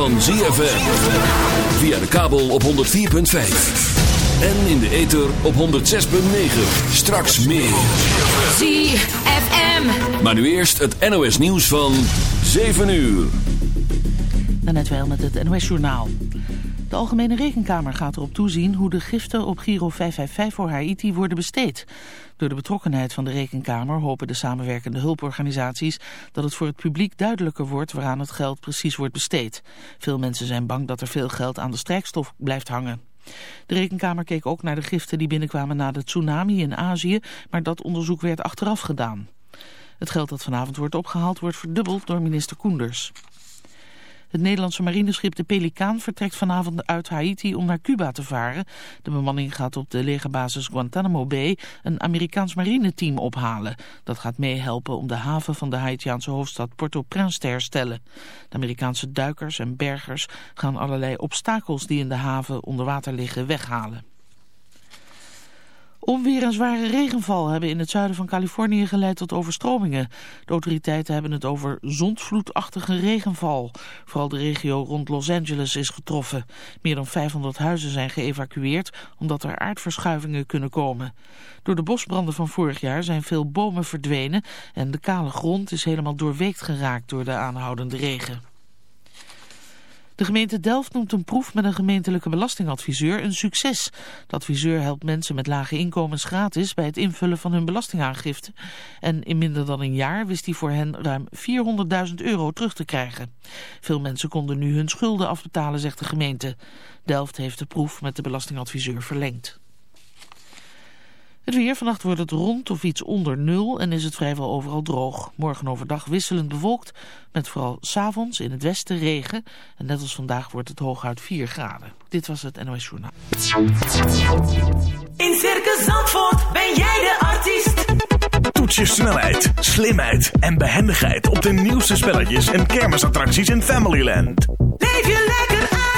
van ZFM. Via de kabel op 104.5. En in de ether op 106.9. Straks meer. ZFM. Maar nu eerst het NOS nieuws van 7 uur. Daarnet wel met het NOS-journaal. De Algemene Rekenkamer gaat erop toezien hoe de giften op Giro 555 voor Haiti worden besteed. Door de betrokkenheid van de Rekenkamer hopen de samenwerkende hulporganisaties dat het voor het publiek duidelijker wordt waaraan het geld precies wordt besteed. Veel mensen zijn bang dat er veel geld aan de strijkstof blijft hangen. De Rekenkamer keek ook naar de giften die binnenkwamen na de tsunami in Azië, maar dat onderzoek werd achteraf gedaan. Het geld dat vanavond wordt opgehaald wordt verdubbeld door minister Koenders. Het Nederlandse marineschip de Pelikaan vertrekt vanavond uit Haiti om naar Cuba te varen. De bemanning gaat op de legerbasis Guantanamo Bay een Amerikaans marineteam ophalen. Dat gaat meehelpen om de haven van de Haitiaanse hoofdstad Port-au-Prince te herstellen. De Amerikaanse duikers en bergers gaan allerlei obstakels die in de haven onder water liggen weghalen. Onweer en zware regenval hebben in het zuiden van Californië geleid tot overstromingen. De autoriteiten hebben het over zondvloedachtige regenval. Vooral de regio rond Los Angeles is getroffen. Meer dan 500 huizen zijn geëvacueerd omdat er aardverschuivingen kunnen komen. Door de bosbranden van vorig jaar zijn veel bomen verdwenen en de kale grond is helemaal doorweekt geraakt door de aanhoudende regen. De gemeente Delft noemt een proef met een gemeentelijke belastingadviseur een succes. De adviseur helpt mensen met lage inkomens gratis bij het invullen van hun belastingaangifte. En in minder dan een jaar wist hij voor hen ruim 400.000 euro terug te krijgen. Veel mensen konden nu hun schulden afbetalen, zegt de gemeente. Delft heeft de proef met de belastingadviseur verlengd. Het weer, vannacht wordt het rond of iets onder nul en is het vrijwel overal droog. Morgen overdag wisselend bewolkt, met vooral s'avonds in het westen regen. En net als vandaag wordt het hooguit 4 graden. Dit was het NOS Journaal. In Circus Zandvoort ben jij de artiest. Toets je snelheid, slimheid en behendigheid op de nieuwste spelletjes en kermisattracties in Familyland. Leef je lekker uit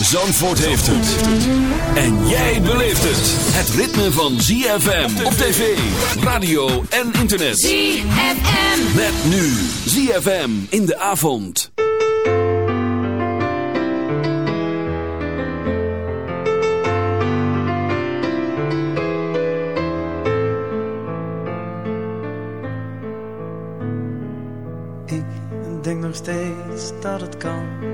Zandvoort heeft het. En jij beleeft het. Het ritme van ZFM op tv, radio en internet. ZFM. Met nu ZFM in de avond. Ik denk nog steeds dat het kan.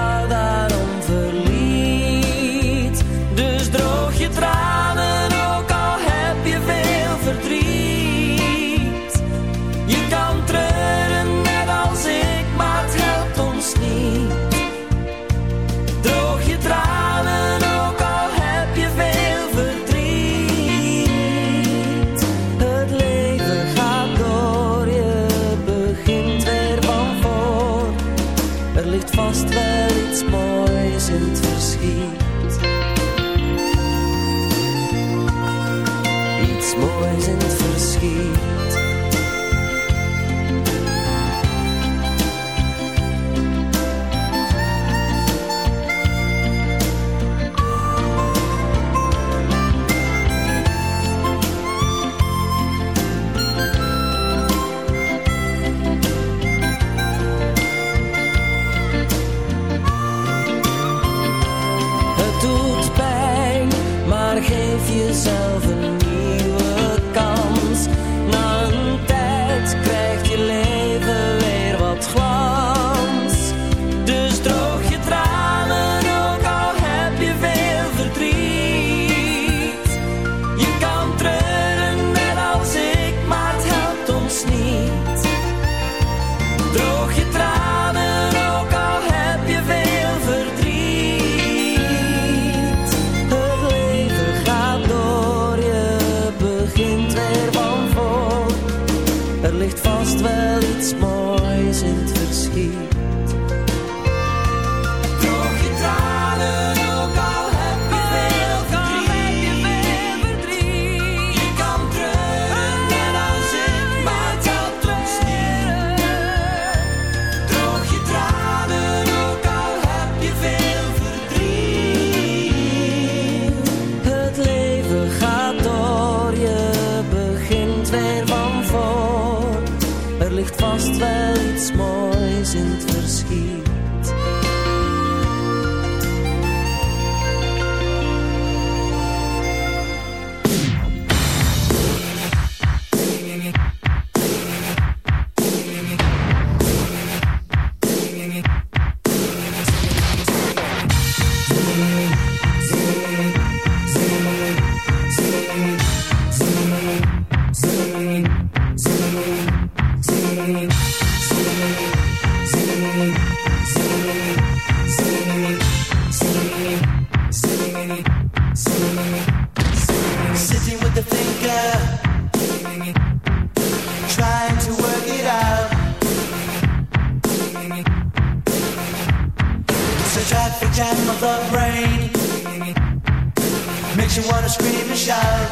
makes you wanna scream and shout.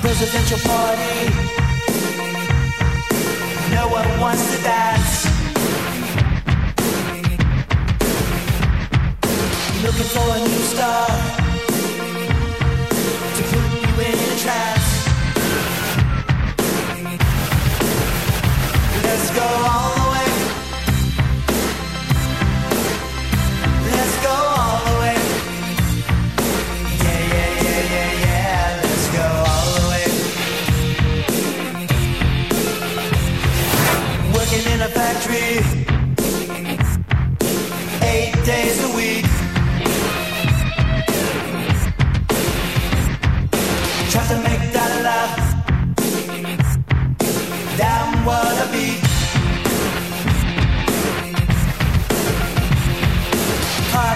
Presidential party, no one wants to dance. Looking for a new star to put you in a trance. Let's go on. Try to make that love down what I beat.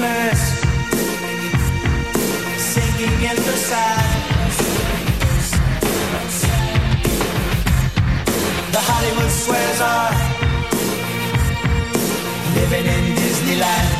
dreamers in the sand. The Hollywood squares are living in Disneyland.